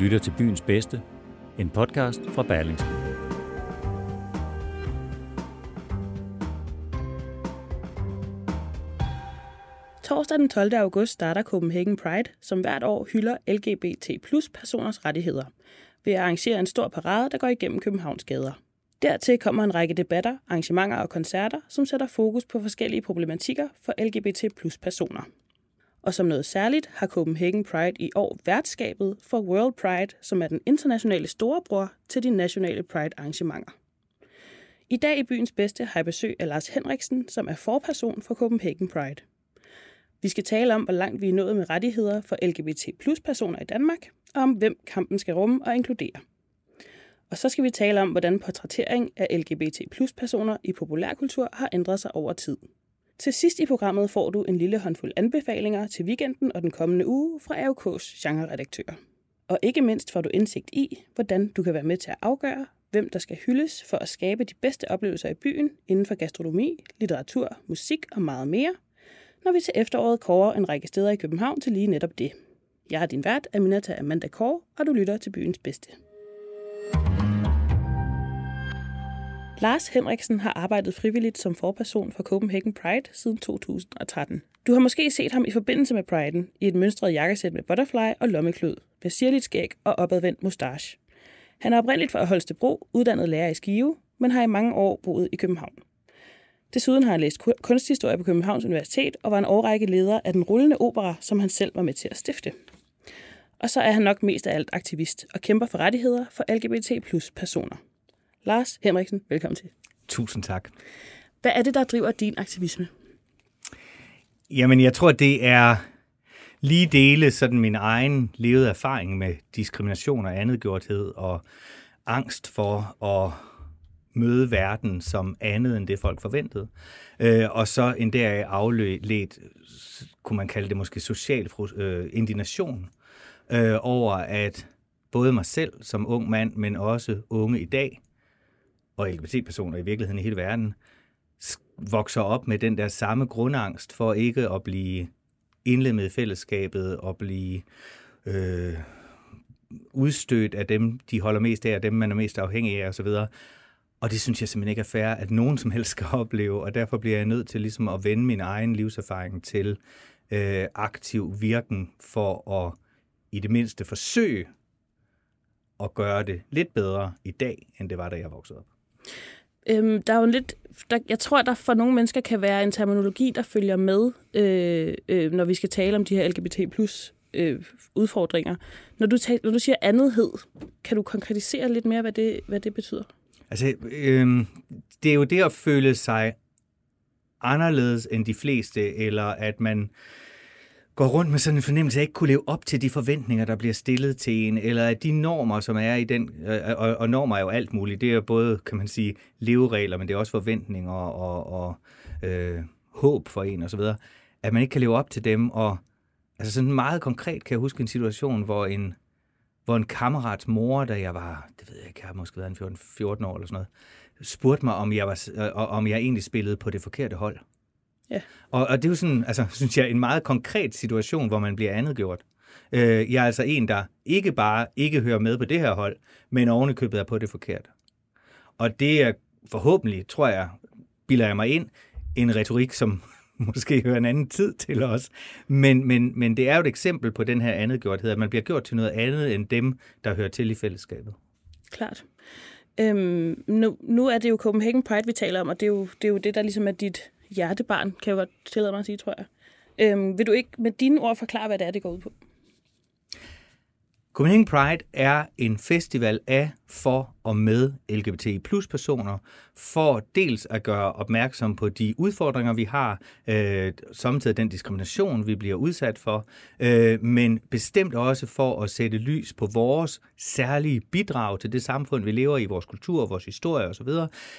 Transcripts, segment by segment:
lytter til Byens Bedste, en podcast fra Berlingske. Torsdag den 12. august starter Copenhagen Pride, som hvert år hylder LGBT plus personers rettigheder, ved at arrangere en stor parade, der går igennem Københavns gader. Dertil kommer en række debatter, arrangementer og koncerter, som sætter fokus på forskellige problematikker for LGBT plus personer. Og som noget særligt har Copenhagen Pride i år værtskabet for World Pride, som er den internationale storebror til de nationale Pride-arrangementer. I dag i byens bedste har jeg besøg af Lars Henriksen, som er forperson for Copenhagen Pride. Vi skal tale om, hvor langt vi er nået med rettigheder for LGBT plus personer i Danmark, og om hvem kampen skal rumme og inkludere. Og så skal vi tale om, hvordan portrættering af LGBT plus personer i populærkultur har ændret sig over tid. Til sidst i programmet får du en lille håndfuld anbefalinger til weekenden og den kommende uge fra AUK's genreredaktør. Og ikke mindst får du indsigt i, hvordan du kan være med til at afgøre, hvem der skal hyldes for at skabe de bedste oplevelser i byen inden for gastronomi, litteratur, musik og meget mere, når vi til efteråret kårer en række steder i København til lige netop det. Jeg er din vært, Aminata Amanda Kåre, og du lytter til byens bedste. Lars Henriksen har arbejdet frivilligt som forperson for Copenhagen Pride siden 2013. Du har måske set ham i forbindelse med Priden i et mønstret jakkesæt med butterfly og lommeklud, med sirligt skæg og opadvendt mustache. Han er oprindeligt fra Holstebro, uddannet lærer i Skive, men har i mange år boet i København. Desuden har han læst kunsthistorie på Københavns Universitet og var en årrække leder af den rullende opera, som han selv var med til at stifte. Og så er han nok mest af alt aktivist og kæmper for rettigheder for LGBT plus personer. Lars Henriksen, velkommen til. Tusind tak. Hvad er det, der driver din aktivisme? Jamen, jeg tror, det er lige dele sådan min egen levede erfaring med diskrimination og andetgjorthed og angst for at møde verden som andet end det, folk forventede. Øh, og så en deraf afledt, kunne man kalde det måske social øh, indignation øh, over, at både mig selv som ung mand, men også unge i dag, og LGBT-personer i virkeligheden i hele verden, vokser op med den der samme grundangst for ikke at blive indlemmet i fællesskabet og blive øh, udstødt af dem, de holder mest af, og dem, man er mest afhængig af osv. Og det synes jeg simpelthen ikke er fair, at nogen som helst skal opleve, og derfor bliver jeg nødt til ligesom at vende min egen livserfaring til øh, aktiv virken for at i det mindste forsøge at gøre det lidt bedre i dag, end det var, da jeg voksede op. Øhm, der er jo lidt, der, jeg tror, der for nogle mennesker kan være en terminologi, der følger med, øh, øh, når vi skal tale om de her LGBT plus øh, udfordringer. Når du, tal, når du siger andethed, kan du konkretisere lidt mere, hvad det, hvad det betyder? Altså, øh, det er jo det at føle sig anderledes end de fleste, eller at man øh, går rundt med sådan en fornemmelse af at ikke kunne leve op til de forventninger, der bliver stillet til en, eller at de normer, som er i den, øh, øh, og, og normer er jo alt muligt, det er både, kan man sige, leveregler, men det er også forventninger og, og øh, håb for en osv., at man ikke kan leve op til dem, og altså sådan meget konkret kan jeg huske en situation, hvor en, hvor en kammerats mor, da jeg var, det ved jeg ikke, jeg har måske været en 14, 14 år eller sådan noget, spurgte mig, om jeg, var, øh, om jeg egentlig spillede på det forkerte hold. Ja. Og, og det er jo sådan, altså, synes jeg, en meget konkret situation, hvor man bliver andet gjort. Øh, jeg er altså en, der ikke bare ikke hører med på det her hold, men ovenikøbet er på det forkerte. Og det er forhåbentlig, tror jeg, bilder jeg mig ind, en retorik, som måske hører en anden tid til os. Men, men, men det er jo et eksempel på den her andetgjorthed, at man bliver gjort til noget andet end dem, der hører til i fællesskabet. Klart. Øhm, nu, nu er det jo Copenhagen Pride, vi taler om, og det er jo det, er jo det der ligesom er dit, hjertebarn, kan jeg godt tillade mig at sige, tror jeg. Øhm, vil du ikke med dine ord forklare, hvad det er, det går ud på? Copenhagen Pride er en festival af, for og med LGBTI plus personer, for dels at gøre opmærksom på de udfordringer, vi har, øh, samtidig den diskrimination, vi bliver udsat for, øh, men bestemt også for at sætte lys på vores særlige bidrag til det samfund, vi lever i, vores kultur, vores historie osv.,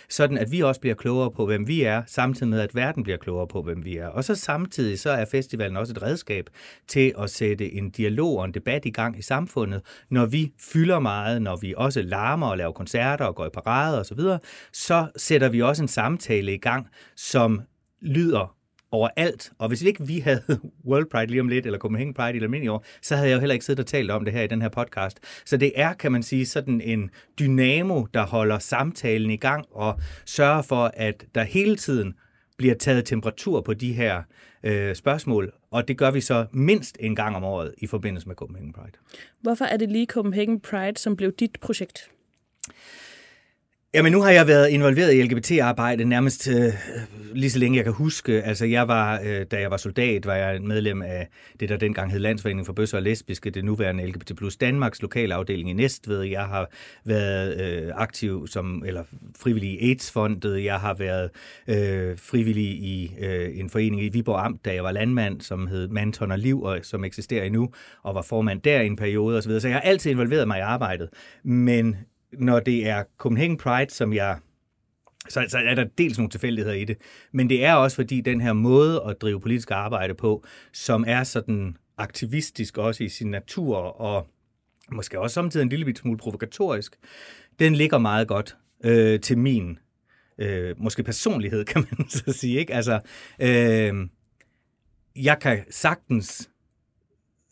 sådan at vi også bliver klogere på, hvem vi er, samtidig med, at verden bliver klogere på, hvem vi er. Og så samtidig så er festivalen også et redskab til at sætte en dialog og en debat i gang i samfundet, når vi fylder meget, når vi også larmer og laver koncerter og går i parade osv., så, så sætter vi også en samtale i gang, som lyder overalt. Og hvis ikke vi havde World Pride lige om lidt, eller Copenhagen Pride i almindelig år, så havde jeg jo heller ikke siddet og talt om det her i den her podcast. Så det er, kan man sige, sådan en dynamo, der holder samtalen i gang og sørger for, at der hele tiden bliver taget temperatur på de her øh, spørgsmål, og det gør vi så mindst en gang om året i forbindelse med Copenhagen Pride. Hvorfor er det lige Copenhagen Pride, som blev dit projekt? Jamen, nu har jeg været involveret i LGBT-arbejde nærmest øh, lige så længe jeg kan huske. Altså, jeg var, øh, da jeg var soldat, var jeg medlem af det, der dengang hed Landsforeningen for Bøsser og Lesbiske, det nuværende LGBT plus Danmarks lokalafdeling i Næstved. Jeg har været øh, aktiv som, eller frivillig i AIDS-fondet. Jeg har været øh, frivillig i øh, en forening i Viborg Amt, da jeg var landmand, som hed Manton og Liv, og som eksisterer endnu, og var formand der i en periode osv. Så jeg har altid involveret mig i arbejdet. Men når det er Copenhagen Pride, som jeg så, så er der dels nogle tilfældigheder i det, men det er også fordi den her måde at drive politisk arbejde på, som er sådan aktivistisk også i sin natur, og måske også samtidig en lille smule provokatorisk, den ligger meget godt øh, til min øh, måske personlighed, kan man så sige. Ikke? Altså, øh, jeg kan sagtens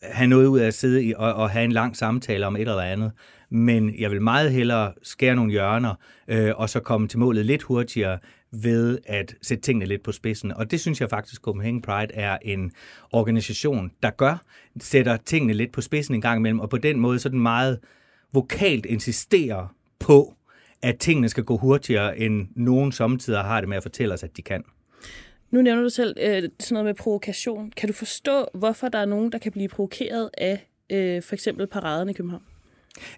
have noget ud af at sidde i, og, og have en lang samtale om et eller andet, men jeg vil meget hellere skære nogle hjørner, øh, og så komme til målet lidt hurtigere ved at sætte tingene lidt på spidsen. Og det synes jeg faktisk, Copenhagen Pride er en organisation, der gør, sætter tingene lidt på spidsen en gang imellem, og på den måde sådan meget vokalt insisterer på, at tingene skal gå hurtigere, end nogen samtidig har det med at fortælle os, at de kan. Nu nævner du selv øh, sådan noget med provokation. Kan du forstå, hvorfor der er nogen, der kan blive provokeret af øh, for eksempel paraderne i København?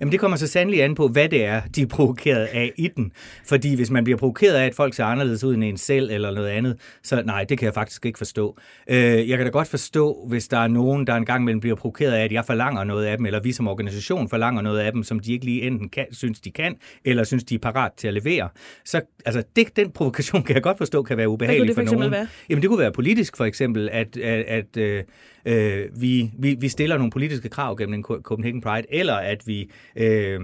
Jamen det kommer så sandelig an på, hvad det er, de er provokeret af i den. Fordi hvis man bliver provokeret af, at folk ser anderledes ud end en selv eller noget andet, så nej, det kan jeg faktisk ikke forstå. Øh, jeg kan da godt forstå, hvis der er nogen, der engang mellem bliver provokeret af, at jeg forlanger noget af dem, eller vi som organisation forlanger noget af dem, som de ikke lige enten kan, synes, de kan, eller synes, de er parat til at levere. Så altså, det, den provokation kan jeg godt forstå kan være ubehagelig for, nogen. Være? Jamen det kunne være politisk for eksempel, at, at, at øh, vi, vi, vi stiller nogle politiske krav gennem en Copenhagen Pride, eller at vi øh,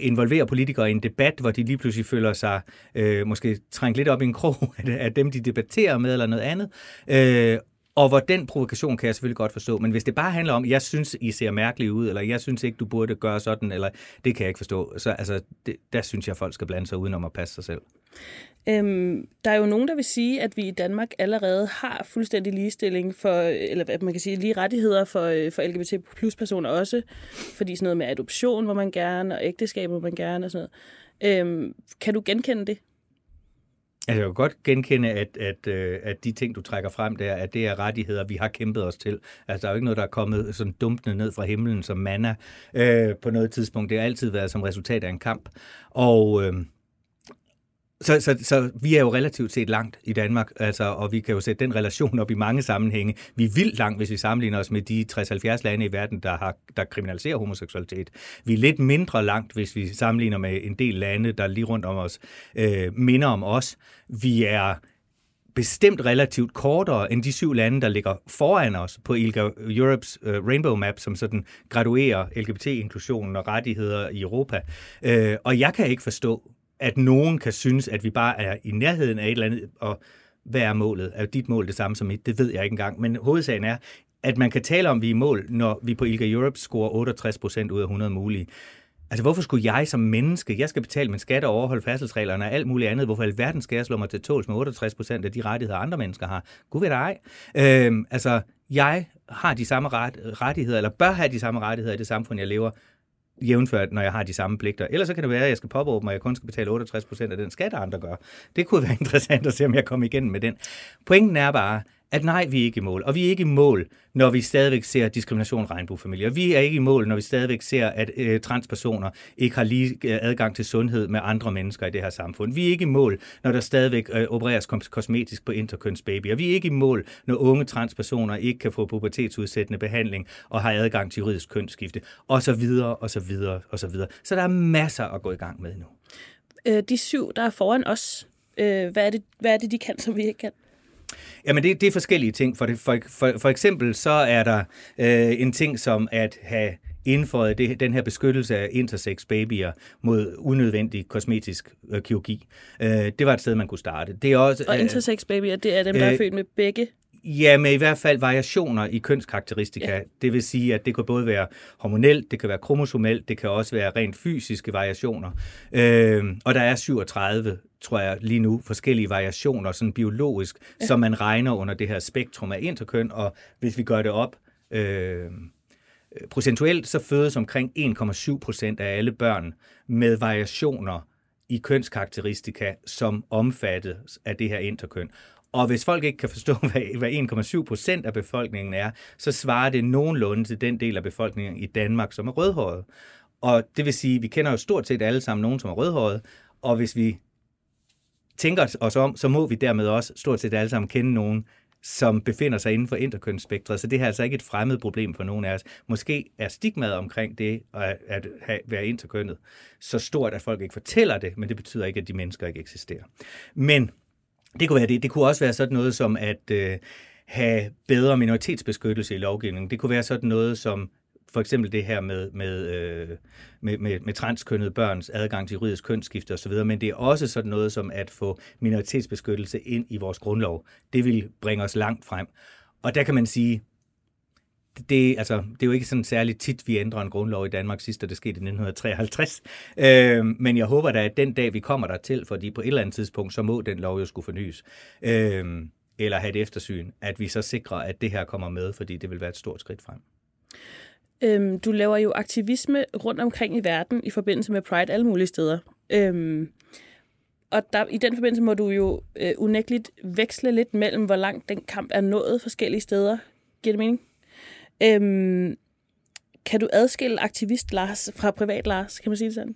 involverer politikere i en debat, hvor de lige pludselig føler sig øh, måske trængt lidt op i en krog af dem, de debatterer med, eller noget andet. Øh, og hvor den provokation kan jeg selvfølgelig godt forstå. Men hvis det bare handler om, jeg synes, I ser mærkeligt ud, eller jeg synes ikke, du burde gøre sådan, eller det kan jeg ikke forstå. Så altså, det, der synes jeg, folk skal blande sig udenom at passe sig selv. Øhm, der er jo nogen, der vil sige, at vi i Danmark allerede har fuldstændig ligestilling for, eller hvad man kan sige, lige rettigheder for, øh, for LGBT plus personer også, fordi sådan noget med adoption hvor man gerne, og ægteskab hvor man gerne og sådan noget. Øhm, kan du genkende det? Altså, jeg kan godt genkende, at, at, øh, at de ting, du trækker frem der, at det er rettigheder, vi har kæmpet os til. Altså, der er jo ikke noget, der er kommet sådan dumpende ned fra himlen som manna øh, på noget tidspunkt. Det har altid været som resultat af en kamp. Og... Øh, så, så, så vi er jo relativt set langt i Danmark, altså, og vi kan jo sætte den relation op i mange sammenhænge. Vi er vildt langt, hvis vi sammenligner os med de 60-70 lande i verden, der, har, der kriminaliserer homoseksualitet. Vi er lidt mindre langt, hvis vi sammenligner med en del lande, der lige rundt om os øh, minder om os. Vi er bestemt relativt kortere end de syv lande, der ligger foran os på ILGA Europes uh, Rainbow Map, som sådan graduerer LGBT-inklusionen og rettigheder i Europa. Uh, og jeg kan ikke forstå, at nogen kan synes, at vi bare er i nærheden af et eller andet, og hvad er målet? Er dit mål det samme som mit? Det ved jeg ikke engang. Men hovedsagen er, at man kan tale om, at vi er i mål, når vi på ILGA Europe scorer 68 procent ud af 100 mulige. Altså, hvorfor skulle jeg som menneske, jeg skal betale min skat og overholde færdselsreglerne og alt muligt andet, hvorfor alverden skal jeg slå mig til tåls med 68 procent af de rettigheder, andre mennesker har? Gud ved ej. Øhm, altså, jeg har de samme ret, rettigheder, eller bør have de samme rettigheder i det samfund, jeg lever, jævnført, når jeg har de samme pligter. Ellers så kan det være, at jeg skal påberåbe mig, at jeg kun skal betale 68 procent af den skat, andre gør. Det kunne være interessant at se, om jeg kommer igennem med den. Pointen er bare, at nej, vi er ikke i mål. Og vi er ikke i mål, når vi stadigvæk ser diskrimination af regnbuefamilier. Vi er ikke i mål, når vi stadigvæk ser, at øh, transpersoner ikke har lige øh, adgang til sundhed med andre mennesker i det her samfund. Vi er ikke i mål, når der stadigvæk øh, opereres kosmetisk på interkønsbabyer. Vi er ikke i mål, når unge transpersoner ikke kan få pubertetsudsættende behandling og har adgang til juridisk kønsskifte, og så videre, og så videre, og så videre. Så der er masser at gå i gang med nu. Øh, de syv, der er foran os, øh, hvad, er det, hvad er det, de kan, som vi ikke kan? Jamen, det, det er forskellige ting. For, det, for, for, for eksempel så er der øh, en ting som at have indføjet det, den her beskyttelse af intersex babyer mod unødvendig kosmetisk øh, kirurgi. Øh, det var et sted, man kunne starte. Det er også, og øh, intersex babyer, det er dem, der øh, er født med begge Ja, med i hvert fald variationer i kønskarakteristika. Ja. Det vil sige, at det kan både være hormonelt, det kan være kromosomelt, det kan også være rent fysiske variationer. Øh, og der er 37, tror jeg, lige nu forskellige variationer, sådan biologisk, ja. som man regner under det her spektrum af interkøn, og hvis vi gør det op øh, procentuelt, så fødes omkring 1,7 procent af alle børn med variationer i kønskarakteristika, som omfattes af det her interkøn. Og hvis folk ikke kan forstå, hvad 1,7 procent af befolkningen er, så svarer det nogenlunde til den del af befolkningen i Danmark, som er rødhåret. Og det vil sige, at vi kender jo stort set alle sammen nogen, som er rødhåret, og hvis vi tænker os om, så må vi dermed også stort set alle sammen kende nogen, som befinder sig inden for interkønsspektret. Så det her er altså ikke et fremmed problem for nogen af os. Måske er stigmaet omkring det at, at have, være interkønnet så stort, at folk ikke fortæller det, men det betyder ikke, at de mennesker ikke eksisterer. Men det kunne være det. Det kunne også være sådan noget som at øh, have bedre minoritetsbeskyttelse i lovgivningen. Det kunne være sådan noget som for eksempel det her med, med, øh, med, med, med transkønnede børns adgang til juridisk kønsskifte osv., men det er også sådan noget som at få minoritetsbeskyttelse ind i vores grundlov. Det vil bringe os langt frem. Og der kan man sige, det, altså, det er jo ikke sådan særligt tit, vi ændrer en grundlov i Danmark. Sidst det skete i 1953. Øh, men jeg håber da, at den dag, vi kommer dertil, fordi på et eller andet tidspunkt, så må den lov jo skulle fornyes. Øh, eller have et eftersyn, at vi så sikrer, at det her kommer med, fordi det vil være et stort skridt frem. Øhm, du laver jo aktivisme rundt omkring i verden i forbindelse med Pride alle mulige steder. Øhm, og der, i den forbindelse må du jo øh, unægteligt veksle lidt mellem, hvor langt den kamp er nået forskellige steder. Giver det mening? Øhm, kan du adskille aktivist Lars fra privat Lars? Kan man sige det sådan?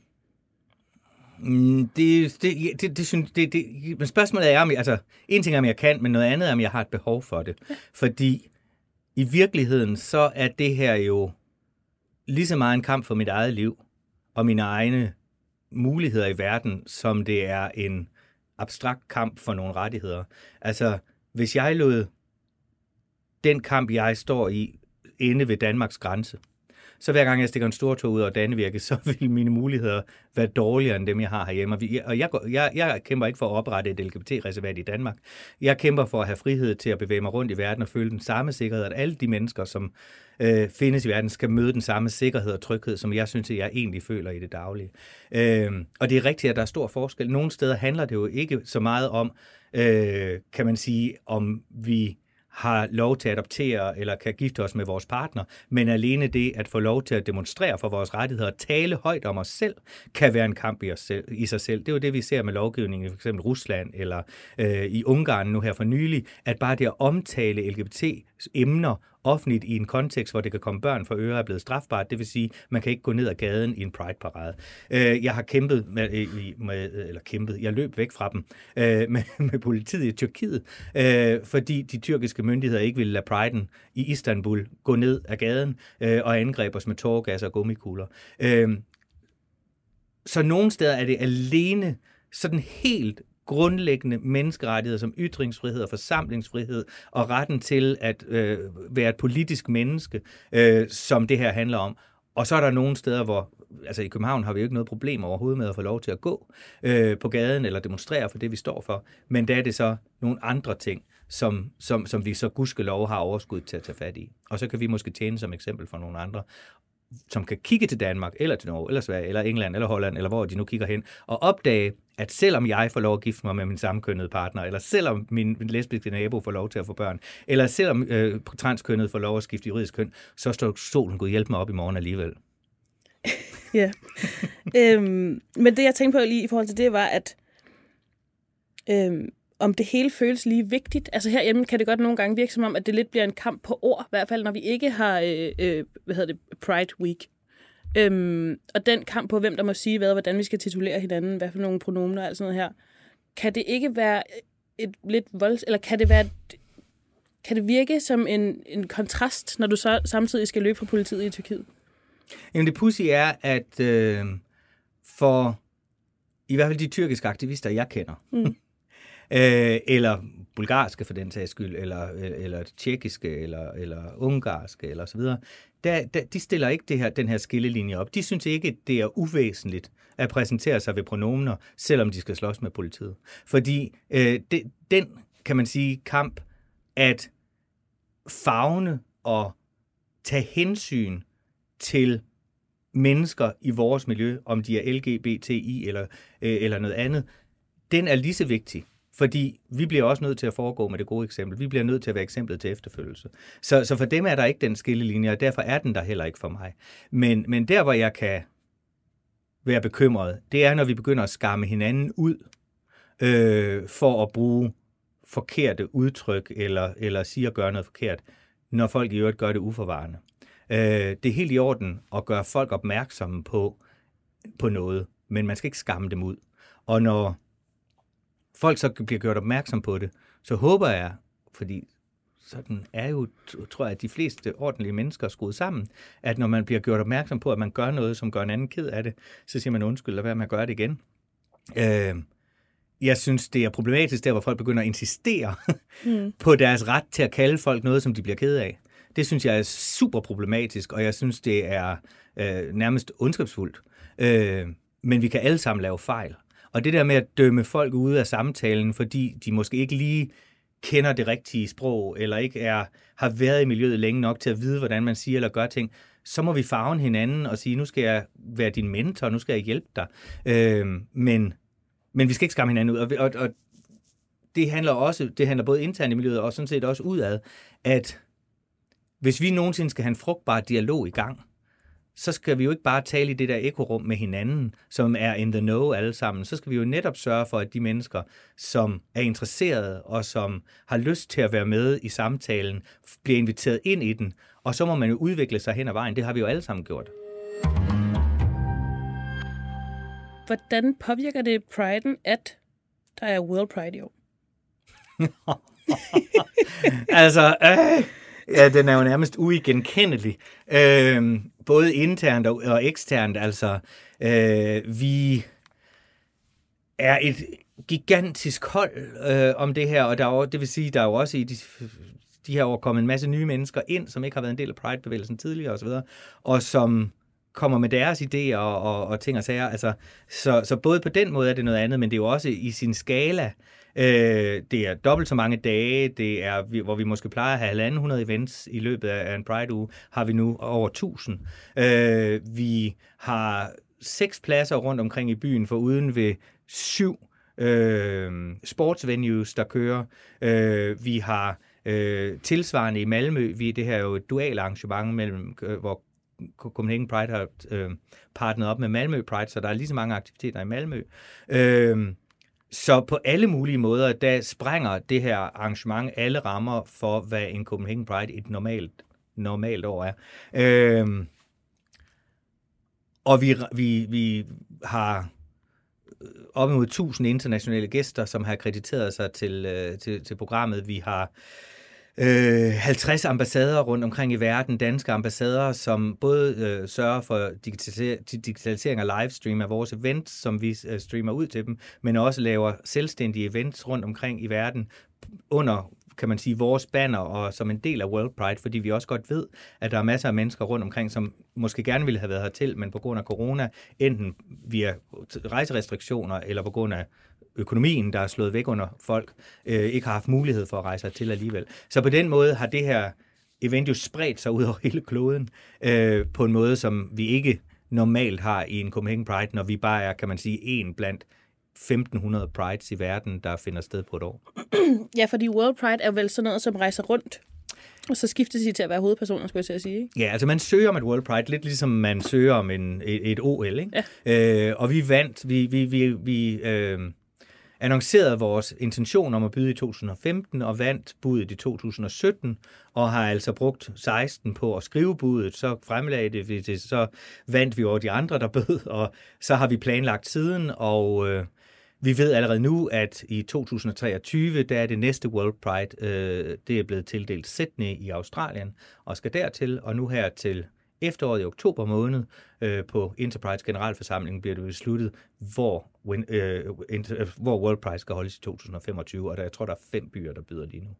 Mm, det, det, det, det, synes, det, det, men spørgsmålet er, om jeg, altså, en ting er, om jeg kan, men noget andet er, om jeg har et behov for det. Ja. Fordi i virkeligheden, så er det her jo lige så meget en kamp for mit eget liv og mine egne muligheder i verden, som det er en abstrakt kamp for nogle rettigheder. Altså, hvis jeg lod den kamp, jeg står i, inde ved Danmarks grænse, så hver gang jeg stikker en stor tog ud over Danvirke, så vil mine muligheder være dårligere end dem, jeg har herhjemme. Og jeg, jeg, jeg kæmper ikke for at oprette et LGBT-reservat i Danmark. Jeg kæmper for at have frihed til at bevæge mig rundt i verden og føle den samme sikkerhed, at alle de mennesker, som øh, findes i verden, skal møde den samme sikkerhed og tryghed, som jeg synes, at jeg egentlig føler i det daglige. Øh, og det er rigtigt, at der er stor forskel. Nogle steder handler det jo ikke så meget om, øh, kan man sige, om vi har lov til at adoptere eller kan gifte os med vores partner, men alene det at få lov til at demonstrere for vores rettigheder og tale højt om os selv, kan være en kamp i, os selv, i sig selv. Det er jo det, vi ser med lovgivningen i f.eks. Rusland eller øh, i Ungarn nu her for nylig, at bare det at omtale LGBT-emner offentligt i en kontekst, hvor det kan komme børn for øre, er blevet strafbart. Det vil sige, man kan ikke gå ned ad gaden i en pride-parade. Øh, jeg har kæmpet med, med, eller kæmpet, jeg løb væk fra dem, øh, med, med politiet i Tyrkiet, øh, fordi de tyrkiske myndigheder ikke ville lade priden i Istanbul gå ned ad gaden øh, og angreb os med tårgas og gummikugler. Øh, så nogle steder er det alene sådan helt grundlæggende menneskerettigheder som ytringsfrihed og forsamlingsfrihed og retten til at øh, være et politisk menneske, øh, som det her handler om. Og så er der nogle steder, hvor altså i København har vi jo ikke noget problem overhovedet med at få lov til at gå øh, på gaden eller demonstrere for det, vi står for. Men der er det så nogle andre ting, som, som, som vi så gudskelov har overskud til at tage fat i. Og så kan vi måske tjene som eksempel for nogle andre som kan kigge til Danmark, eller til Norge, eller Sverige, eller England, eller Holland, eller hvor de nu kigger hen, og opdage, at selvom jeg får lov at gifte mig med min samkønnede partner, eller selvom min, min lesbiske nabo får lov til at få børn, eller selvom øh, transkønnet får lov at skifte juridisk køn, så står solen gået hjælpe mig op i morgen alligevel. ja. øhm, men det, jeg tænkte på lige i forhold til det, var, at øhm, om det hele føles lige vigtigt. Altså herhjemme kan det godt nogle gange virke som om, at det lidt bliver en kamp på ord, i hvert fald når vi ikke har øh, øh, hvad hedder det, Pride Week. Øhm, og den kamp på, hvem der må sige hvad, hvordan vi skal titulere hinanden, hvad for nogle pronomener og alt sådan noget her. Kan det ikke være et lidt volds... Eller kan det være... Kan det virke som en, en kontrast, når du så samtidig skal løbe fra politiet i Tyrkiet? Jamen det pussy er, at øh, for i hvert fald de tyrkiske aktivister, jeg kender, mm øh, eller bulgarske for den sags skyld, eller, eller tjekkiske, eller, eller ungarske, eller så videre, der, der, de stiller ikke det her, den her skillelinje op. De synes ikke, det er uvæsentligt at præsentere sig ved pronomener, selvom de skal slås med politiet. Fordi øh, det, den, kan man sige, kamp at fagne og tage hensyn til mennesker i vores miljø, om de er LGBTI eller, øh, eller noget andet, den er lige så vigtig. Fordi vi bliver også nødt til at foregå med det gode eksempel. Vi bliver nødt til at være eksemplet til efterfølgelse. Så, så for dem er der ikke den skillelinje, og derfor er den der heller ikke for mig. Men, men der, hvor jeg kan være bekymret, det er, når vi begynder at skamme hinanden ud øh, for at bruge forkerte udtryk, eller, eller sige at gøre noget forkert, når folk i øvrigt gør det uforvarende. Øh, det er helt i orden at gøre folk opmærksomme på, på noget, men man skal ikke skamme dem ud. Og når folk så bliver gjort opmærksom på det, så håber jeg, fordi sådan er jo, tror jeg, at de fleste ordentlige mennesker er skruet sammen, at når man bliver gjort opmærksom på, at man gør noget, som gør en anden ked af det, så siger man undskyld, være med at gøre det igen. Øh, jeg synes, det er problematisk der, hvor folk begynder at insistere mm. på deres ret til at kalde folk noget, som de bliver ked af. Det synes jeg er super problematisk, og jeg synes, det er øh, nærmest ondskabsfuldt. Øh, men vi kan alle sammen lave fejl. Og det der med at dømme folk ude af samtalen, fordi de måske ikke lige kender det rigtige sprog, eller ikke er, har været i miljøet længe nok til at vide, hvordan man siger eller gør ting, så må vi farve hinanden og sige, nu skal jeg være din mentor, nu skal jeg hjælpe dig. Øh, men, men vi skal ikke skamme hinanden ud. Og, og, og det handler også, det handler både internt i miljøet og sådan set også udad, at hvis vi nogensinde skal have en frugtbar dialog i gang, så skal vi jo ikke bare tale i det der ekorum med hinanden, som er in the know alle sammen. Så skal vi jo netop sørge for, at de mennesker, som er interesserede og som har lyst til at være med i samtalen, bliver inviteret ind i den. Og så må man jo udvikle sig hen ad vejen. Det har vi jo alle sammen gjort. Hvordan påvirker det priden, at der er World Pride i år? altså, øh, Ja, den er jo nærmest uigenkendelig. Øh, både internt og, og eksternt. Altså, øh, vi er et gigantisk hold øh, om det her, og der er, det vil sige, der er jo også i de, de her år kommet en masse nye mennesker ind, som ikke har været en del af Pride-bevægelsen tidligere osv., og, og som kommer med deres idéer og, og, og ting og sager. Altså, så, så både på den måde er det noget andet, men det er jo også i sin skala. Øh, det er dobbelt så mange dage, det er, hvor vi måske plejer at have 100 events i løbet af en Pride-uge, har vi nu over 1000. Øh, vi har seks pladser rundt omkring i byen, for uden ved syv øh, sportsvenues, der kører. Øh, vi har øh, tilsvarende i Malmø, vi, det her er jo et dual arrangement, mellem, øh, hvor Copenhagen Pride har øh, partneret op med Malmø Pride, så der er lige så mange aktiviteter i Malmø. Øh, så på alle mulige måder, der sprænger det her arrangement alle rammer for, hvad en Copenhagen Pride et normalt, normalt år er. Øhm, og vi, vi, vi har op imod 1000 internationale gæster, som har krediteret sig til, øh, til, til programmet. Vi har øh, 50 ambassader rundt omkring i verden, danske ambassader, som både øh, sørger for digitalisering og livestream af vores events, som vi øh, streamer ud til dem, men også laver selvstændige events rundt omkring i verden under kan man sige, vores banner og som en del af World Pride, fordi vi også godt ved, at der er masser af mennesker rundt omkring, som måske gerne ville have været hertil, men på grund af corona, enten via rejserestriktioner eller på grund af økonomien, der er slået væk under folk, øh, ikke har haft mulighed for at rejse til alligevel. Så på den måde har det her event jo spredt sig ud over hele kloden øh, på en måde, som vi ikke normalt har i en Copenhagen Pride, når vi bare er, kan man sige, en blandt 1500 prides i verden, der finder sted på et år. Ja, fordi World Pride er vel sådan noget, som rejser rundt og så skifter de til at være hovedpersoner, skulle jeg til at sige. Ikke? Ja, altså man søger om et World Pride, lidt ligesom man søger om en, et, et OL. Ikke? Ja. Øh, og vi vandt, vi, vi, vi, vi øh, annoncerede vores intention om at byde i 2015 og vandt budet i 2017 og har altså brugt 16 på at skrive budet. Så fremlagde det, det så vandt vi over de andre, der bød, og så har vi planlagt siden, og øh, vi ved allerede nu, at i 2023, der er det næste World Pride, øh, det er blevet tildelt Sydney i Australien, og skal dertil, og nu her til efteråret i oktober måned øh, på Enterprise generalforsamlingen bliver det besluttet, hvor, win, øh, inter, hvor World Pride skal holdes i 2025, og der, jeg tror, der er fem byer, der byder lige nu.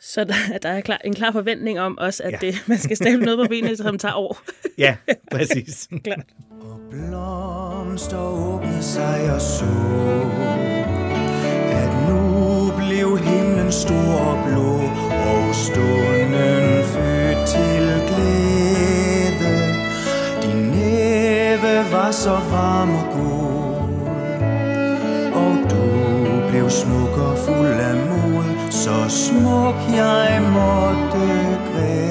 Så der, der er klar, en klar forventning om også, at ja. det, man skal stable noget på benet, som tager år. ja, præcis. Klart. Og blomster åbnede sig og så, at nu blev himlen stor og blå, og stunden så varm og god, og du blev smuk og fuld af mod, så smuk jeg måtte græde.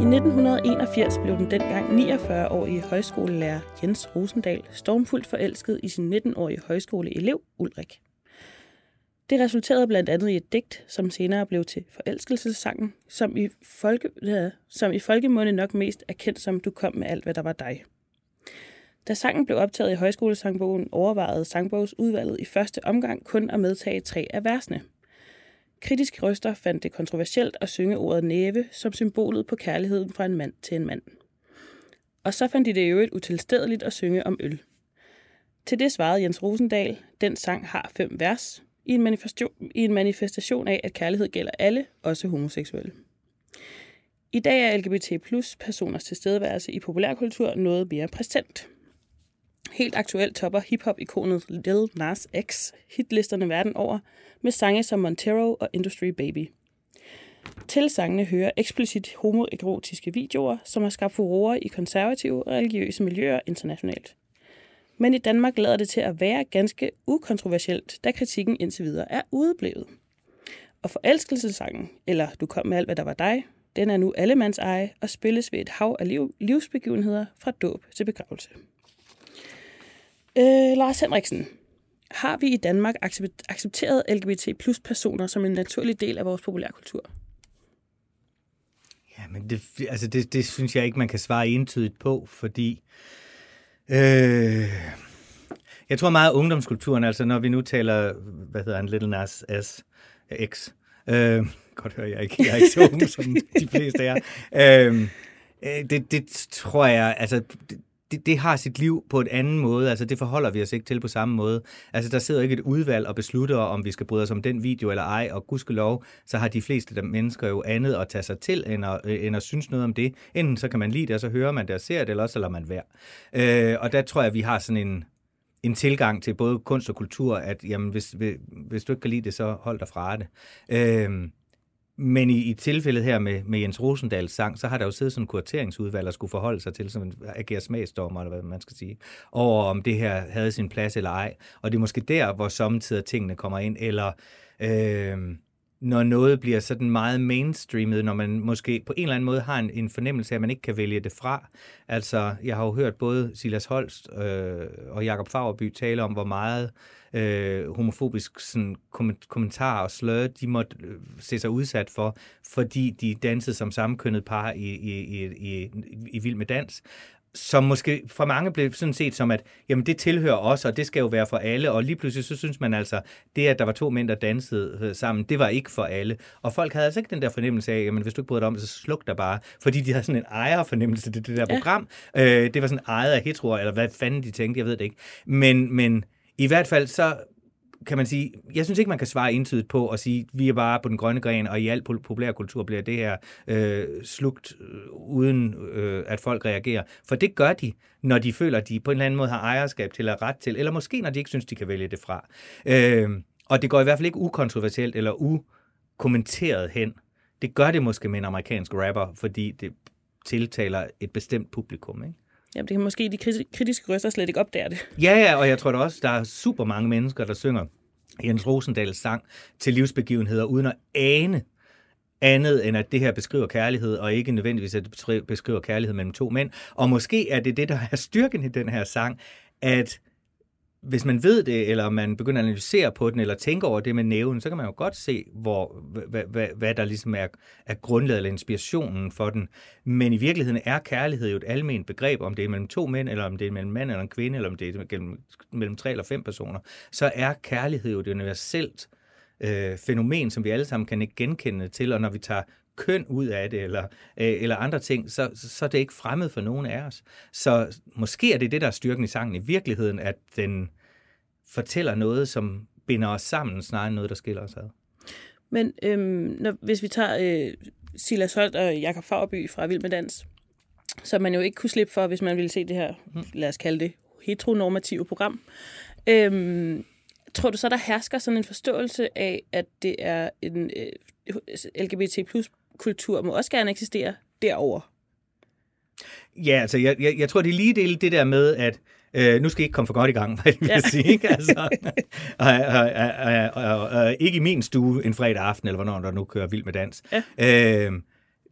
I 1981 blev den dengang 49-årige højskolelærer Jens Rosendal stormfuldt forelsket i sin 19-årige højskoleelev Ulrik. Det resulterede blandt andet i et digt, som senere blev til forelskelsessangen, som i, folke, ja, som i folkemunde nok mest er kendt som Du kom med alt, hvad der var dig. Da sangen blev optaget i højskolesangbogen, overvejede sangbogsudvalget i første omgang kun at medtage tre af versene – Kritiske røster fandt det kontroversielt at synge ordet næve som symbolet på kærligheden fra en mand til en mand. Og så fandt de det i øvrigt utilstedeligt at synge om øl. Til det svarede Jens Rosendal, den sang har fem vers, i en, manifestation, i en manifestation af, at kærlighed gælder alle, også homoseksuelle. I dag er LGBT plus personers tilstedeværelse i populærkultur noget mere præsent. Helt aktuelt topper hiphop-ikonet Lil Nas X hitlisterne verden over med sange som Montero og Industry Baby. Til sangene hører eksplicit homoerotiske videoer, som har skabt furore i konservative og religiøse miljøer internationalt. Men i Danmark lader det til at være ganske ukontroversielt, da kritikken indtil videre er udeblevet. Og forelskelsesangen, eller Du kom med alt, hvad der var dig, den er nu allemands eje og spilles ved et hav af liv, livsbegivenheder fra dåb til begravelse. Øh, Lars Henriksen, har vi i Danmark accepteret LGBT plus personer som en naturlig del af vores populærkultur? Ja, men det, altså det, det synes jeg ikke, man kan svare entydigt på, fordi øh, jeg tror meget af ungdomskulturen, altså når vi nu taler, hvad hedder han, Little Nas S, X, øh, godt høre, jeg ikke, jeg er ikke så ung som de fleste er. Øh, øh, det, det tror jeg, altså det, det, har sit liv på en anden måde. Altså, det forholder vi os ikke til på samme måde. Altså, der sidder ikke et udvalg og beslutter, om vi skal bryde os om den video eller ej, og gudskelov, så har de fleste der mennesker jo andet at tage sig til, end at, øh, end at synes noget om det. Enten så kan man lide det, og så hører man det og ser det, eller også så lader man være. Øh, og der tror jeg, vi har sådan en, en tilgang til både kunst og kultur, at jamen, hvis, hvis du ikke kan lide det, så hold dig fra det. Øh, men i, i tilfældet her med, med Jens Rosendals sang, så har der jo siddet sådan en kurateringsudvalg, der skulle forholde sig til, som agerer smagsdommer, eller hvad man skal sige, over om det her havde sin plads eller ej. Og det er måske der, hvor samtidig tingene kommer ind, eller øh, når noget bliver sådan meget mainstreamet, når man måske på en eller anden måde har en, en fornemmelse af, at man ikke kan vælge det fra. Altså, jeg har jo hørt både Silas Holst øh, og Jakob Fagerby tale om, hvor meget øh, homofobisk sådan, kommentar og slør, de måtte øh, se sig udsat for, fordi de dansede som samkønnet par i, i, i, i, i Vild med Dans som måske for mange blev sådan set som, at jamen, det tilhører os, og det skal jo være for alle, og lige pludselig så synes man altså, det at der var to mænd, der dansede øh, sammen, det var ikke for alle. Og folk havde altså ikke den der fornemmelse af, jamen hvis du ikke bryder dig om det, så sluk dig bare, fordi de havde sådan en ejerfornemmelse til det der ja. program. Øh, det var sådan ejet af heteroer, eller hvad fanden de tænkte, jeg ved det ikke. Men, men i hvert fald så kan man sige, jeg synes ikke, man kan svare entydigt på og sige, vi er bare på den grønne gren, og i al populærkultur bliver det her øh, slugt, øh, uden øh, at folk reagerer. For det gør de, når de føler, at de på en eller anden måde har ejerskab til at ret til, eller måske når de ikke synes, de kan vælge det fra. Øh, og det går i hvert fald ikke ukontroversielt eller ukommenteret hen. Det gør det måske med en amerikansk rapper, fordi det tiltaler et bestemt publikum, ikke? Ja, det kan måske de kritiske røster slet ikke opdage det. Ja, ja, og jeg tror da også, der er super mange mennesker, der synger Jens Rosendals sang til livsbegivenheder, uden at ane, andet end at det her beskriver kærlighed, og ikke nødvendigvis at det beskriver kærlighed mellem to mænd. Og måske er det det, der er styrken i den her sang, at hvis man ved det, eller man begynder at analysere på den, eller tænker over det med næven, så kan man jo godt se, hvor, hvad, hvad, hvad der ligesom er, er grundlaget eller inspirationen for den. Men i virkeligheden er kærlighed jo et almindeligt begreb, om det er mellem to mænd, eller om det er mellem mand eller en kvinde, eller om det er mellem, mellem tre eller fem personer. Så er kærlighed jo et universelt øh, fænomen, som vi alle sammen kan ikke genkende til, og når vi tager køn ud af det, eller, øh, eller andre ting, så, så er det ikke fremmed for nogen af os. Så måske er det det, der er styrken i sangen i virkeligheden, at den fortæller noget, som binder os sammen, snarere end noget, der skiller os ad. Men øhm, når, hvis vi tager øh, Silas Holt og Jakob Fagerby fra Vild med Dans, som man jo ikke kunne slippe for, hvis man ville se det her, mm. lad os kalde det, heteronormative program. Øhm, tror du så, der hersker sådan en forståelse af, at det er en øh, LGBT plus kultur må også gerne eksistere derover? Ja, altså jeg, jeg, jeg tror, det er lige det, det der med, at Øh, nu skal I ikke komme for godt i gang, hvad jeg vil ja. sige. Ikke? Altså, og, og, og, og, og, ikke i min stue en fredag aften, eller hvornår der nu kører vild med dans. Ja. Øh,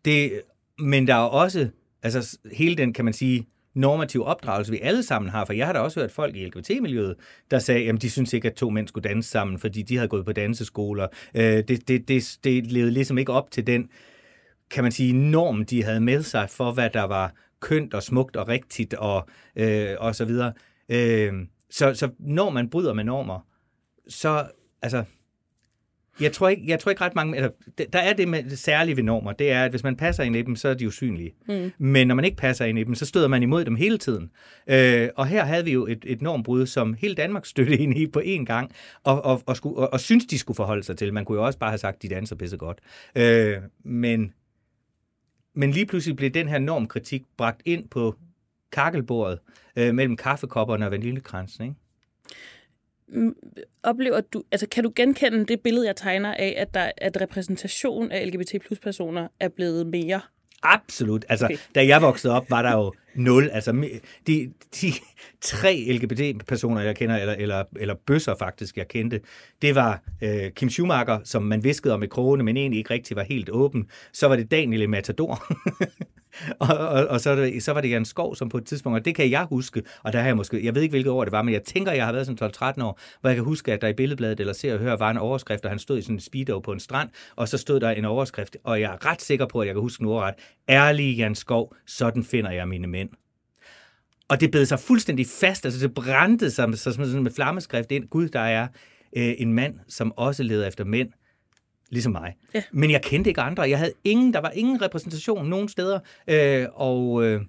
det, men der er også, altså hele den, kan man sige, normativ opdragelse, vi alle sammen har. For jeg har da også hørt folk i LGBT-miljøet, der sagde, at de synes ikke, at to mænd skulle danse sammen, fordi de havde gået på danseskoler. Øh, det, det, det, det levede ligesom ikke op til den, kan man sige, norm, de havde med sig for, hvad der var kønt og smukt og rigtigt og, øh, og så videre. Øh, så, så når man bryder med normer, så, altså, jeg tror ikke, jeg tror ikke ret mange, eller, der er det med det særlige ved normer, det er, at hvis man passer ind i dem, så er de usynlige. Mm. Men når man ikke passer ind i dem, så støder man imod dem hele tiden. Øh, og her havde vi jo et, et normbrud, som hele Danmark støttede ind i på én gang, og, og, og, skulle, og, og synes, de skulle forholde sig til. Man kunne jo også bare have sagt, de danser pisse godt. Øh, men men lige pludselig blev den her normkritik bragt ind på kakkelbordet øh, mellem kaffekopperne og vaniljekransen, ikke? Mm, oplever du, altså kan du genkende det billede, jeg tegner af, at, der, at repræsentation af LGBT plus personer er blevet mere Absolut. Altså, okay. da jeg voksede op, var der jo nul. Altså, de, de tre LGBT-personer, jeg kender, eller, eller, eller bøsser faktisk, jeg kendte, det var øh, Kim Schumacher, som man viskede om i krogene, men egentlig ikke rigtig var helt åben. Så var det Daniel i Matador. og, og, og så, så var det Jan Skov, som på et tidspunkt, og det kan jeg huske, og der har jeg måske, jeg ved ikke, hvilket år det var, men jeg tænker, jeg har været som 12-13 år, hvor jeg kan huske, at der i billedbladet eller ser og hører var en overskrift, og han stod i sådan en speedo på en strand, og så stod der en overskrift, og jeg er ret sikker på, at jeg kan huske nu ret, ærlig Jan Skov, sådan finder jeg mine mænd. Og det blev sig fuldstændig fast, altså det brændte sig så sådan med flammeskrift ind. Gud, der er øh, en mand, som også leder efter mænd, ligesom mig. Ja. Men jeg kendte ikke andre. Jeg havde ingen, der var ingen repræsentation nogen steder. Øh, og øh,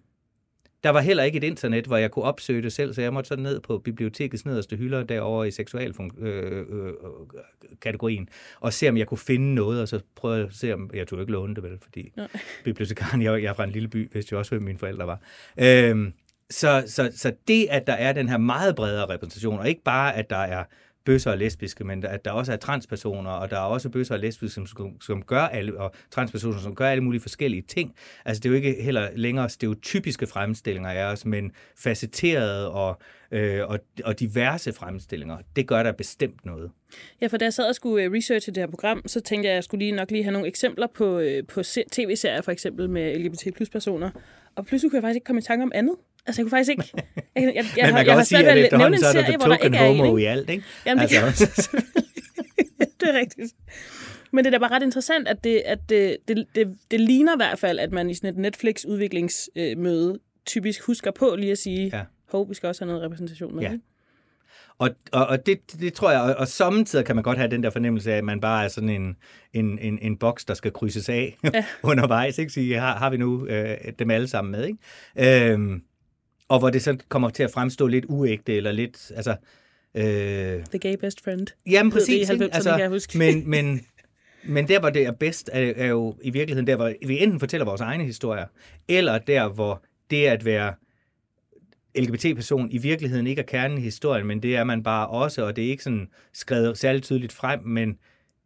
der var heller ikke et internet, hvor jeg kunne opsøge det selv, så jeg måtte så ned på bibliotekets nederste hylder derovre i seksualkategorien, øh, øh, og se, om jeg kunne finde noget, og så prøvede jeg at se, om jeg tog ikke låne det vel, fordi ja. bibliotekaren, jeg, jeg er fra en lille by, vidste jo også, hvem mine forældre var. Øh, så, så, så det, at der er den her meget bredere repræsentation, og ikke bare, at der er bøsser og lesbiske, men at der også er transpersoner, og der er også bøsser og lesbiske, som, som gør alle, og transpersoner, som gør alle mulige forskellige ting. Altså det er jo ikke heller længere stereotypiske fremstillinger af os, men facetterede og, øh, og, og diverse fremstillinger. Det gør der bestemt noget. Ja, for da jeg sad og skulle øh, researche det her program, så tænkte jeg, at jeg skulle lige nok lige have nogle eksempler på, øh, på tv-serier, for eksempel med LGBT plus personer. Og pludselig kunne jeg faktisk ikke komme i tanke om andet. Altså, jeg kunne faktisk ikke... Jeg, jeg, jeg, jeg, man kan jeg også sige, at efterhånden så er der token homo i alt, ikke? Jamen, det, altså. det er rigtigt. Men det er da bare ret interessant, at det, at det, det, det, det ligner i hvert fald, at man i sådan et Netflix-udviklingsmøde typisk husker på lige at sige, ja. hov, vi skal også have noget repræsentation med. Ja. Ikke? Og, og, og det, det tror jeg, og, og samtidig kan man godt have den der fornemmelse af, at man bare er sådan en, en, en, en boks, der skal krydses af ja. undervejs. Ikke? Så har, har vi nu øh, dem alle sammen med. Ikke? Øhm, og hvor det så kommer til at fremstå lidt uægte, eller lidt, altså... Øh, The gay best friend. Jamen præcis, det, altså, kan jeg huske. men, men, men der, hvor det er bedst, er, er jo i virkeligheden der, hvor vi enten fortæller vores egne historier, eller der, hvor det at være LGBT-person i virkeligheden ikke er kernen i historien, men det er man bare også, og det er ikke sådan skrevet særligt tydeligt frem, men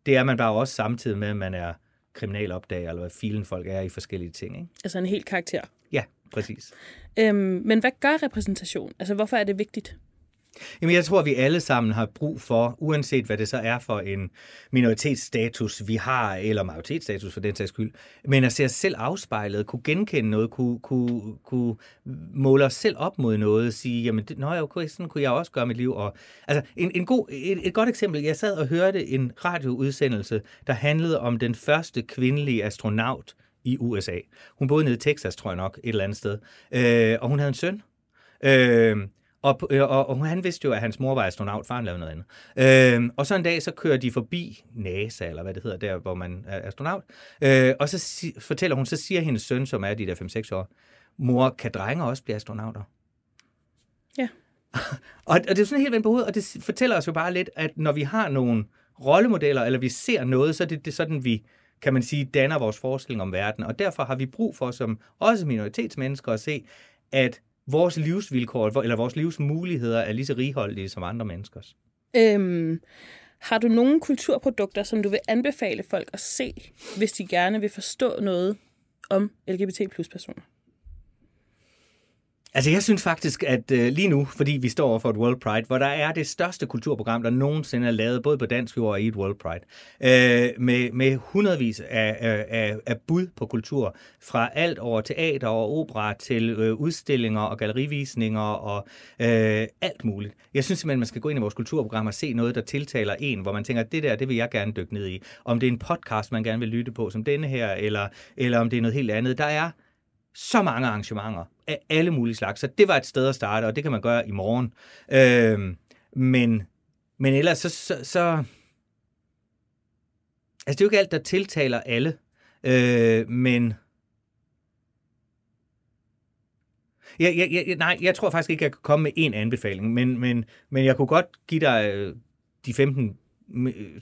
det er man bare også samtidig med, at man er kriminalopdager, eller hvad filen folk er i forskellige ting. Ikke? Altså en helt karakter. Ja, præcis. Øhm, men hvad gør repræsentation? Altså, hvorfor er det vigtigt? Jamen, jeg tror, at vi alle sammen har brug for, uanset hvad det så er for en minoritetsstatus, vi har, eller majoritetsstatus for den sags skyld, men at se os selv afspejlet, kunne genkende noget, kunne, kunne, kunne måle os selv op mod noget, sige, jamen, det, nøj, okay, sådan kunne jeg også gøre mit liv. Og, altså, en, en god, et, et godt eksempel, jeg sad og hørte en radioudsendelse, der handlede om den første kvindelige astronaut i USA. Hun boede nede i Texas, tror jeg nok, et eller andet sted. Øh, og hun havde en søn. Øh, og, og, og han vidste jo, at hans mor var astronaut, faren lavede noget andet. Øh, og så en dag, så kører de forbi NASA, eller hvad det hedder, der hvor man er astronaut. Øh, og så si, fortæller hun, så siger hendes søn, som er de der 5-6 år, mor, kan drenge også blive astronauter? Ja. og, og det er sådan helt vendt på hovedet, og det fortæller os jo bare lidt, at når vi har nogle rollemodeller, eller vi ser noget, så er det, det sådan, vi kan man sige, danner vores forestilling om verden. Og derfor har vi brug for, som også minoritetsmennesker, at se, at vores livsvilkår, eller vores livsmuligheder, er lige så righoldige som andre menneskers. Øhm, har du nogle kulturprodukter, som du vil anbefale folk at se, hvis de gerne vil forstå noget om LGBT plus personer? Altså, jeg synes faktisk, at øh, lige nu, fordi vi står over for et World Pride, hvor der er det største kulturprogram, der nogensinde er lavet, både på dansk jord og i et World Pride, øh, med, med hundredvis af, øh, af, af bud på kultur, fra alt over teater og opera til øh, udstillinger og gallerivisninger og øh, alt muligt. Jeg synes simpelthen, man skal gå ind i vores kulturprogram og se noget, der tiltaler en, hvor man tænker, det der, det vil jeg gerne dykke ned i. Om det er en podcast, man gerne vil lytte på, som denne her, eller, eller om det er noget helt andet. Der er så mange arrangementer af alle mulige slags. Så det var et sted at starte, og det kan man gøre i morgen. Øh, men, men ellers så, så, så... Altså, det er jo ikke alt, der tiltaler alle. Øh, men... Jeg, jeg, jeg, nej, jeg tror faktisk ikke, jeg kan komme med en anbefaling, men, men, men jeg kunne godt give dig øh, de 15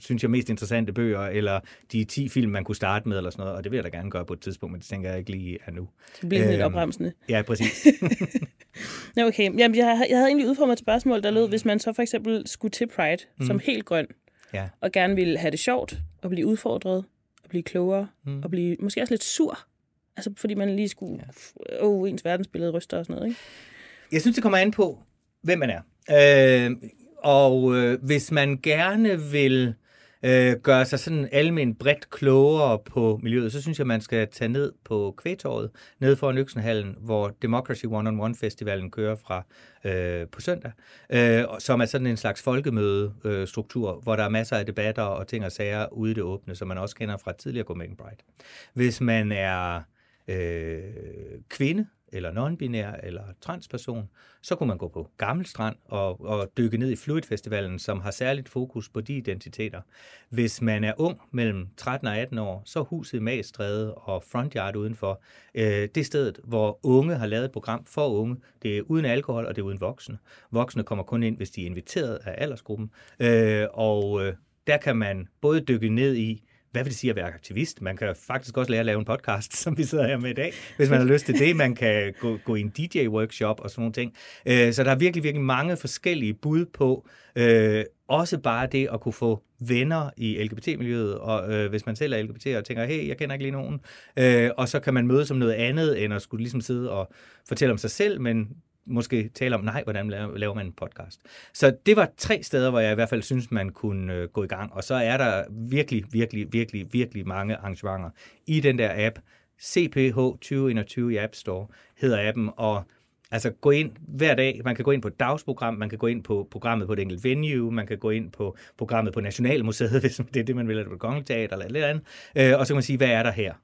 synes jeg, mest interessante bøger, eller de 10 film, man kunne starte med, eller sådan noget, og det vil jeg da gerne gøre på et tidspunkt, men det tænker jeg ikke lige er nu. Det bliver øhm, lidt opremsende. Ja, præcis. ja, okay. Jamen, jeg, jeg havde egentlig udformet et spørgsmål, der lød, hvis man så for eksempel skulle til Pride, mm. som helt grøn, ja. og gerne ville have det sjovt, og blive udfordret, og blive klogere, mm. og blive måske også lidt sur, altså fordi man lige skulle, ja. åh, oh, ens verdensbillede ryster og sådan noget, ikke? Jeg synes, det kommer an på, hvem man er. Øh, og øh, hvis man gerne vil øh, gøre sig sådan almindeligt bredt klogere på miljøet, så synes jeg, man skal tage ned på Kvægtorvet, ned foran Øksenhallen, hvor Democracy One-on-One Festivalen kører fra øh, på søndag, øh, som er sådan en slags folkemødestruktur, øh, hvor der er masser af debatter og ting og sager ude i det åbne, som man også kender fra tidligere Copenhagen Pride. Hvis man er øh, kvinde, eller non-binær eller transperson, så kunne man gå på Gammelstrand og, og dykke ned i Fluid Festivalen, som har særligt fokus på de identiteter. Hvis man er ung mellem 13 og 18 år, så huset i Magstræde og Frontyard udenfor, øh, det stedet, hvor unge har lavet et program for unge. Det er uden alkohol, og det er uden voksne. Voksne kommer kun ind, hvis de er inviteret af aldersgruppen. Øh, og øh, der kan man både dykke ned i, hvad vil det sige at være aktivist? Man kan faktisk også lære at lave en podcast, som vi sidder her med i dag, hvis man har lyst til det. Man kan gå, gå i en DJ-workshop og sådan nogle ting. Øh, så der er virkelig, virkelig mange forskellige bud på, øh, også bare det at kunne få venner i LGBT-miljøet, og øh, hvis man selv er LGBT og tænker, hey, jeg kender ikke lige nogen, øh, og så kan man møde som noget andet, end at skulle ligesom sidde og fortælle om sig selv, men måske tale om, nej, hvordan laver man en podcast. Så det var tre steder, hvor jeg i hvert fald synes, man kunne øh, gå i gang. Og så er der virkelig, virkelig, virkelig, virkelig mange arrangementer i den der app. CPH 2021 i App Store hedder appen, og Altså gå ind hver dag, man kan gå ind på et dagsprogram, man kan gå ind på programmet på et enkelt venue, man kan gå ind på programmet på Nationalmuseet, hvis det er det, man vil, eller på Kongelige Teater eller lidt andet, øh, og så kan man sige, hvad er der her?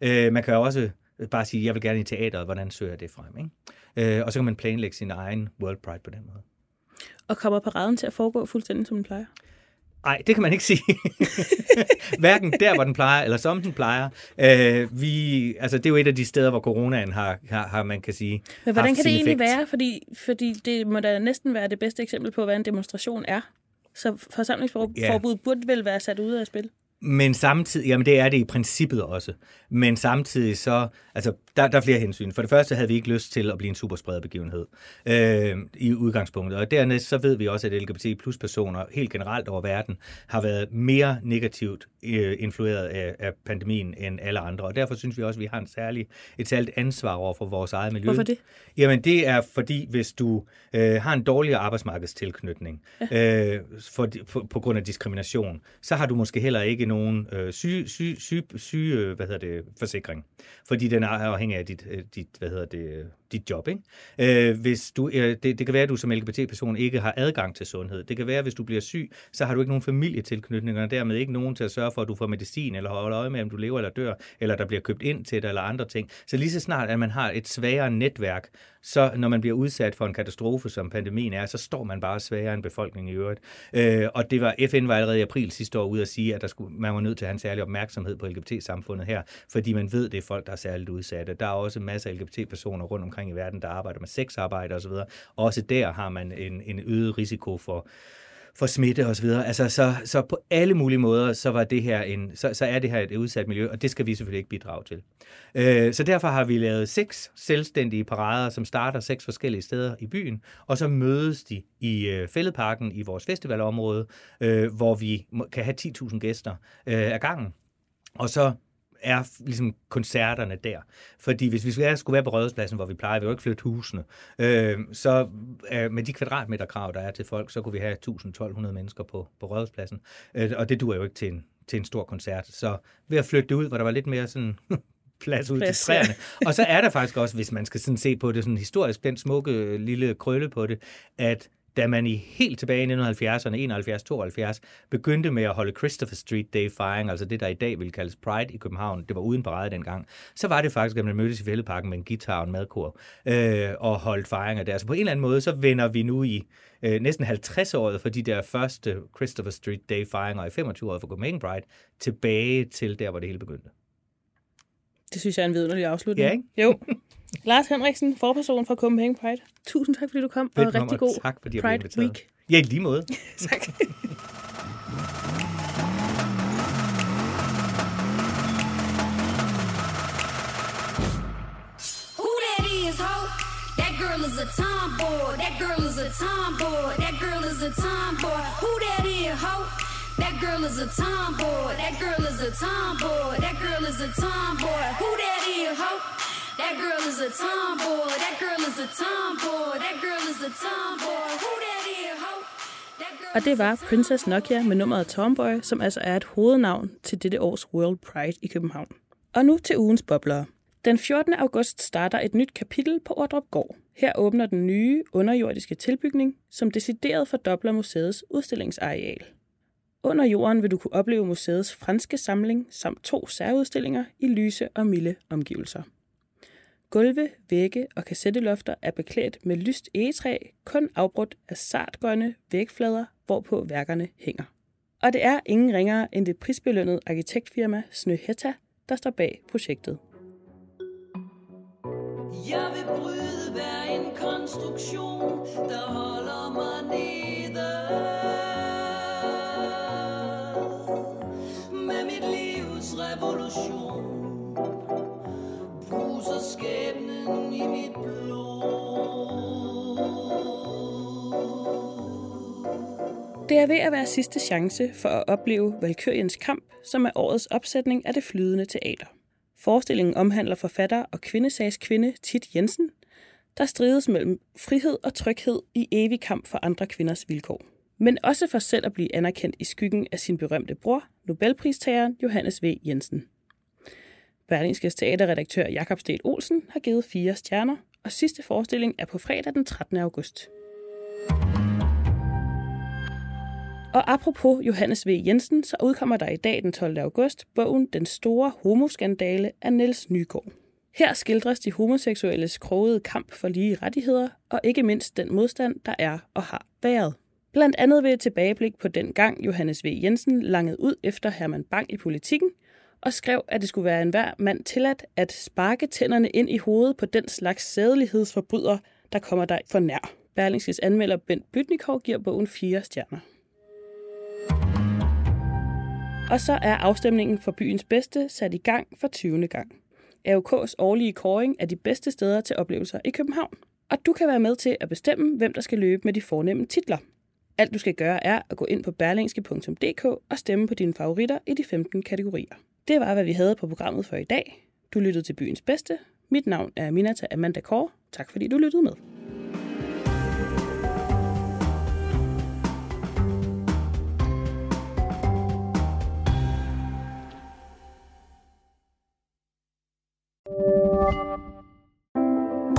Øh, man kan også bare sige, jeg vil gerne i teateret, hvordan søger jeg det frem? Ikke? Øh, og så kan man planlægge sin egen World Pride på den måde. Og kommer paraden til at foregå fuldstændig, som den plejer? Nej, det kan man ikke sige. Hverken der, hvor den plejer, eller som den plejer. Øh, vi, altså, det er jo et af de steder, hvor coronaen har, har, har man kan sige, Men hvordan kan det egentlig effekt. være? Fordi, fordi det må da næsten være det bedste eksempel på, hvad en demonstration er. Så forsamlingsforbuddet ja. burde vel være sat ud af spil? Men samtidig, jamen det er det i princippet også, men samtidig så, altså der, der er flere hensyn. For det første havde vi ikke lyst til at blive en supersprederbegivenhed øh, i udgangspunktet, og dernæst så ved vi også, at LGBT plus personer helt generelt over verden har været mere negativt øh, influeret af, af pandemien end alle andre, og derfor synes vi også, at vi har en særlig, et særligt ansvar over for vores eget miljø. Hvorfor det? Jamen det er fordi, hvis du øh, har en dårligere arbejdsmarkedstilknytning ja. øh, for, på, på grund af diskrimination, så har du måske heller ikke nogen øh, syge, syge, syge, syge øh, hvad hedder det, forsikring, fordi den er afhængig af dit, øh, dit hvad hedder det, øh, dit job. Ikke? Øh, hvis du, øh, det, det kan være, at du som LGBT-person ikke har adgang til sundhed. Det kan være, at hvis du bliver syg, så har du ikke nogen familietilknytninger, og dermed ikke nogen til at sørge for, at du får medicin, eller holder øje med, om du lever eller dør, eller der bliver købt ind til dig, eller andre ting. Så lige så snart, at man har et svagere netværk, så når man bliver udsat for en katastrofe, som pandemien er, så står man bare svagere end befolkningen i øvrigt. Øh, og det var, FN var allerede i april sidste år ude at sige, at der skulle, man var nødt til at have en særlig opmærksomhed på LGBT-samfundet her, fordi man ved, det er folk, der er særligt udsatte. Der er også masser af LGBT-personer rundt omkring i verden, der arbejder med sexarbejde osv. Også der har man en, en øget risiko for, for smitte osv. Altså, så, så på alle mulige måder, så, var det her en, så, så er det her et udsat miljø, og det skal vi selvfølgelig ikke bidrage til. Øh, så derfor har vi lavet seks selvstændige parader, som starter seks forskellige steder i byen, og så mødes de i øh, fældeparken i vores festivalområde, øh, hvor vi kan have 10.000 gæster øh, ad gangen. Og så er ligesom koncerterne der. Fordi hvis vi skulle være på Rødhuspladsen, hvor vi plejer, vi jo ikke flytte husene, øh, så øh, med de kvadratmeter krav, der er til folk, så kunne vi have 1.000-1.200 mennesker på, på Rødhuspladsen. Øh, og det duer jo ikke til en, til en stor koncert. Så ved at flytte det ud, hvor der var lidt mere sådan plads ud plads, til træerne. Ja. og så er der faktisk også, hvis man skal sådan se på det sådan historisk, den smukke lille krølle på det, at da man i helt tilbage i 1970'erne, 71-72, begyndte med at holde Christopher Street Day Firing, altså det, der i dag vil kaldes Pride i København, det var uden parade dengang, så var det faktisk, at man mødtes i Fældeparken med en guitar og en madkur øh, og holdt fejringer der. Så på en eller anden måde, så vender vi nu i øh, næsten 50 år for de der første Christopher Street Day Firinger i 25 år for Copenhagen Pride, tilbage til der, hvor det hele begyndte. Det synes jeg er en vidunderlig afslutning. Ja, ikke? Jo. Lars Henriksen, forperson fra Copenhagen Pride. Tusind tak, fordi du kom, Velkommen, og rigtig god tak, fordi jeg Pride blev Week. Ja, i lige måde. tak. Who that is, ho? That girl is a tomboy. That girl is a tomboy. That girl is a tomboy. Who that is, ho? That girl is a tomboy. That girl is a tomboy. That girl is a tomboy. Who that is, ho? That girl is a tomboy. That girl is a tomboy. That girl is a tomboy. Who that is, ho? Og det var Princess Nokia med nummeret Tomboy, som altså er et hovednavn til dette års World Pride i København. Og nu til ugens bobler. Den 14. august starter et nyt kapitel på Ordrup Gård. Her åbner den nye underjordiske tilbygning, som decideret fordobler museets udstillingsareal. Under jorden vil du kunne opleve museets franske samling samt to særudstillinger i lyse og milde omgivelser. Gulve, vægge og kassettelofter er beklædt med lyst egetræ, kun afbrudt af sartgrønne vægflader, hvorpå værkerne hænger. Og det er ingen ringere end det prisbelønnede arkitektfirma Snøhetta, der står bag projektet. Jeg vil bryde hver en konstruktion, der holder mig nede. Med mit livs revolution Det er ved at være sidste chance for at opleve Valkyriens kamp, som er årets opsætning af det flydende teater. Forestillingen omhandler forfatter og kvindesagskvinde Tit Jensen, der strides mellem frihed og tryghed i evig kamp for andre kvinders vilkår. Men også for selv at blive anerkendt i skyggen af sin berømte bror, Nobelpristageren Johannes V. Jensen. Berlingskes teaterredaktør Jakob Sted Olsen har givet fire stjerner, og sidste forestilling er på fredag den 13. august. Og apropos Johannes V. Jensen, så udkommer der i dag den 12. august bogen Den store homoskandale af Niels Nygaard. Her skildres de homoseksuelles krogede kamp for lige rettigheder, og ikke mindst den modstand, der er og har været. Blandt andet ved et tilbageblik på den gang Johannes V. Jensen langede ud efter Herman Bang i politikken, og skrev, at det skulle være enhver mand tilladt at sparke tænderne ind i hovedet på den slags sædelighedsforbryder, der kommer dig for nær. Berlingskes anmelder Bent Bytnikov giver bogen fire stjerner. Og så er afstemningen for byens bedste sat i gang for 20. gang. AUK's årlige kåring er de bedste steder til oplevelser i København. Og du kan være med til at bestemme, hvem der skal løbe med de fornemme titler. Alt du skal gøre er at gå ind på berlingske.dk og stemme på dine favoritter i de 15 kategorier. Det var, hvad vi havde på programmet for i dag. Du lyttede til Byens Bedste. Mit navn er Minata Amanda Kåre. Tak fordi du lyttede med.